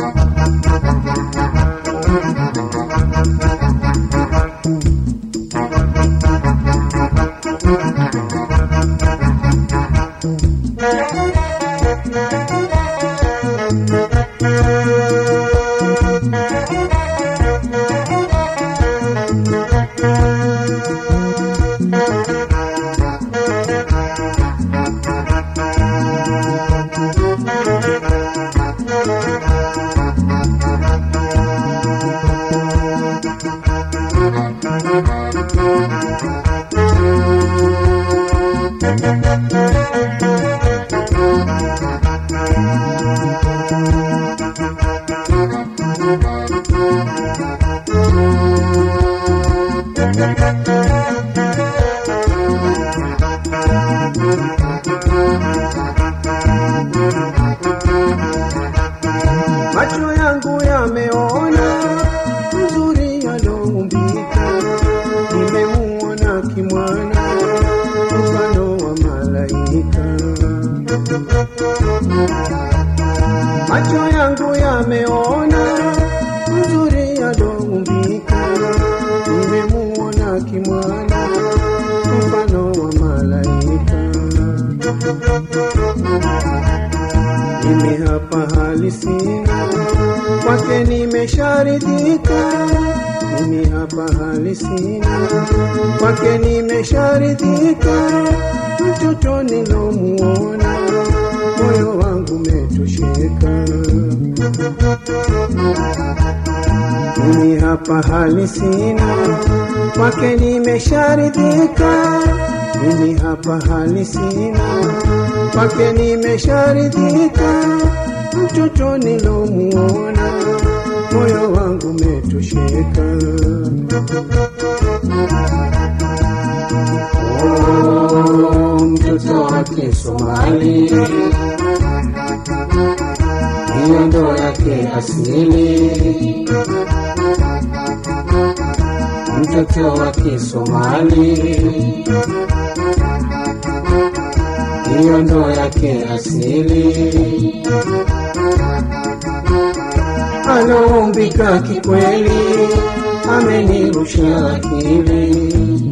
Macho yangu yameona mzuri aloumbika, nimemuona kimwana mfano wa malaika. Mimi hapa hali sina, kwake nimesharidhika. Mimi hapa hali sina, kwake nimesharidhika. Mtoto nilomuona, moyo umetosheka. Mimi hapa hali sina, kwake nimesharidhika. Mimi hapa hali sina, kwake nimesharidhika. Mtoto nilomuona, moyo wangu umetosheka. Mtoto wake Somali, hiyo ndo yake asili. Mtoto wake Somali, hiyo ndo yake asili. Anaumbika kikweli, amenirusha akili.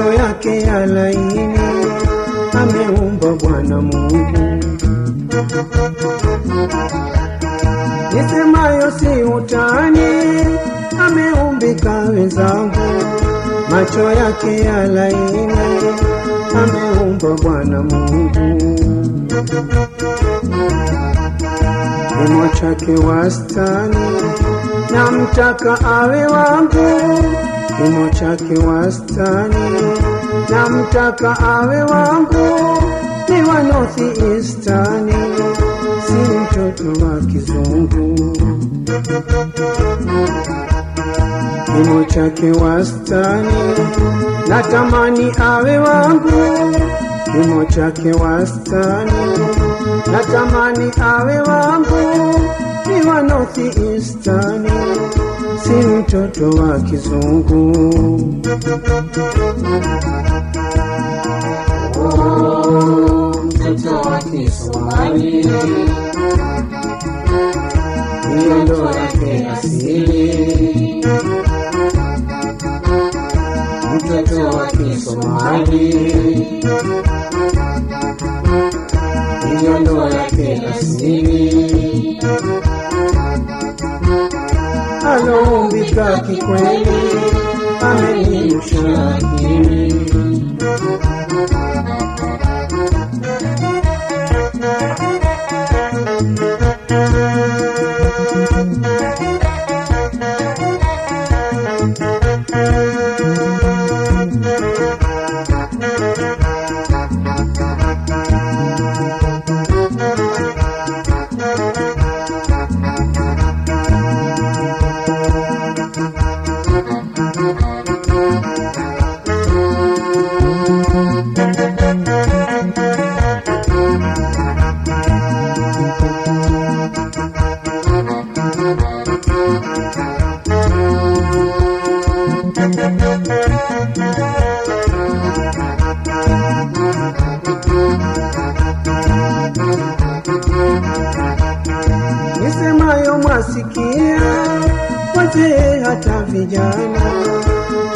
Macho yake ya laini, ameumba Bwana Mungu. Nisemayo si utani, ameumbika wenzangu, macho yake ya laini, ameumba Bwana Mungu. Kimo chake wastani, namtaka awe wangu. Kimo chake wastani, namtaka awe wangu. Ni wa North Eastern, si mtoto wa kizungu. Kimo chake wastani, natamani awe wangu. Kimo chake wastani, natamani awe wangu. Ni wa North Eastern, si mtoto wa kizungu. Oh, mtoto. Aloumbika kikweli amenirusha akili nisemayo mwasikia, wazee hata vijana,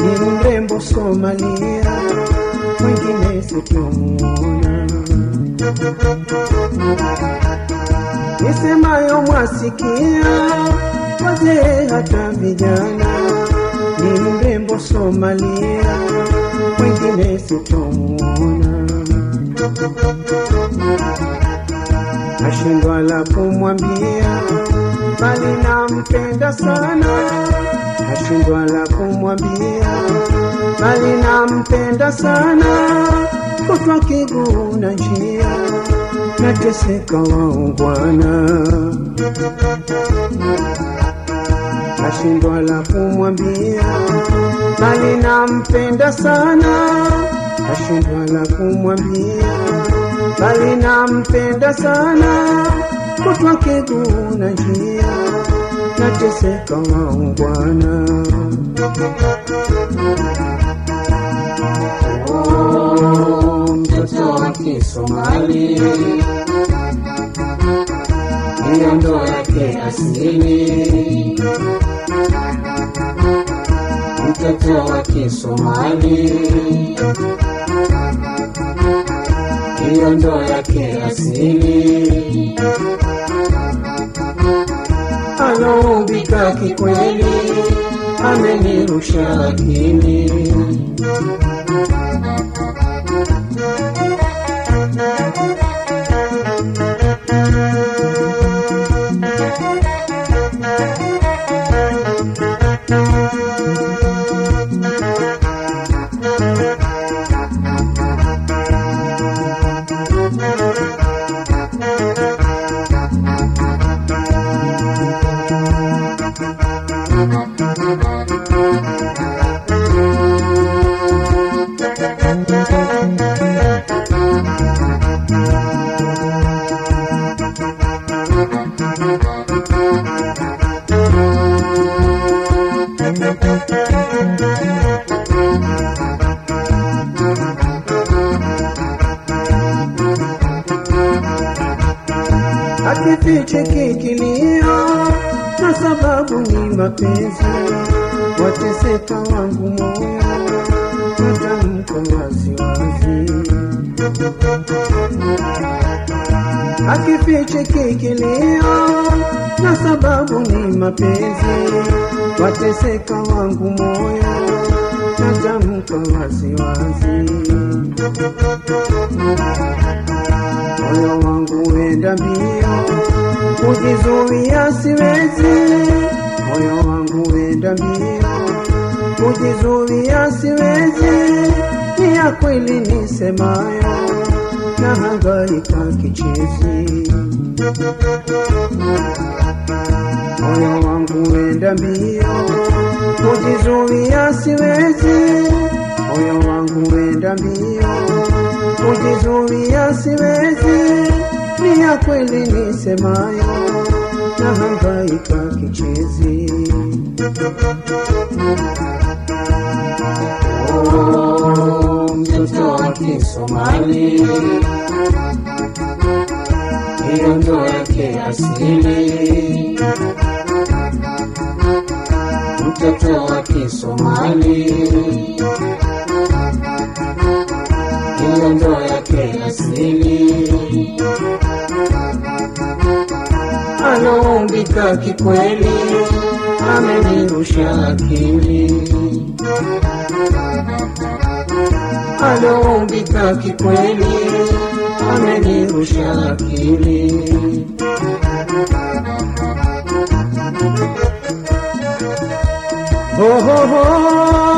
ni mrembo Somalia, mwingine sitomuona. Nisemayo mwasikia, wazee hata vijana, ni mrembo Somalia, mwingine sitomuona nashindwa la bali nampenda sana. Nashindwa la bali nampenda sana. Kutwa kiguu na njia, nateseka waungwana. Nashindwa la kumwambia, bali nampenda sana. Nashindwa la kumwambia bali nampenda sana, kutwa kiguu na njia, nateseka maungwana mtoto wa Kisomali, hiyo ndo yake asili. Mtoto wa Kisomali hiyo ndoa yake asili. Anaumbika kikweli, amenirusha akili. Akifiche kikilio na sababu ni mapenzi, wateseka wangu moyo, Akifiche kikilio na sababu ni mapenzi, wateseka wangu moyo, natamka waziwazi. moyo wangu wenda mbio, kujizuia siwezi. Moyo wangu wenda mbio, kujizuia siwezi. Ni ya kweli nisemayo, na hangaika kichezi. Moyo wangu wenda mbio, kujizuia siwezi. Moyo wangu wenda mbio kujizuia siwezi, ni ya kweli nisemayo, na hangaika kichezi. Mtoto wa Kisomali, hiyo ndo yake asili. Mtoto wa Kisomali hiyo ndo yake asili. anaumbika kikweli, amenirusha akili. Alioumbika kikweli. Amenirusha akili. Oh, oh, oh.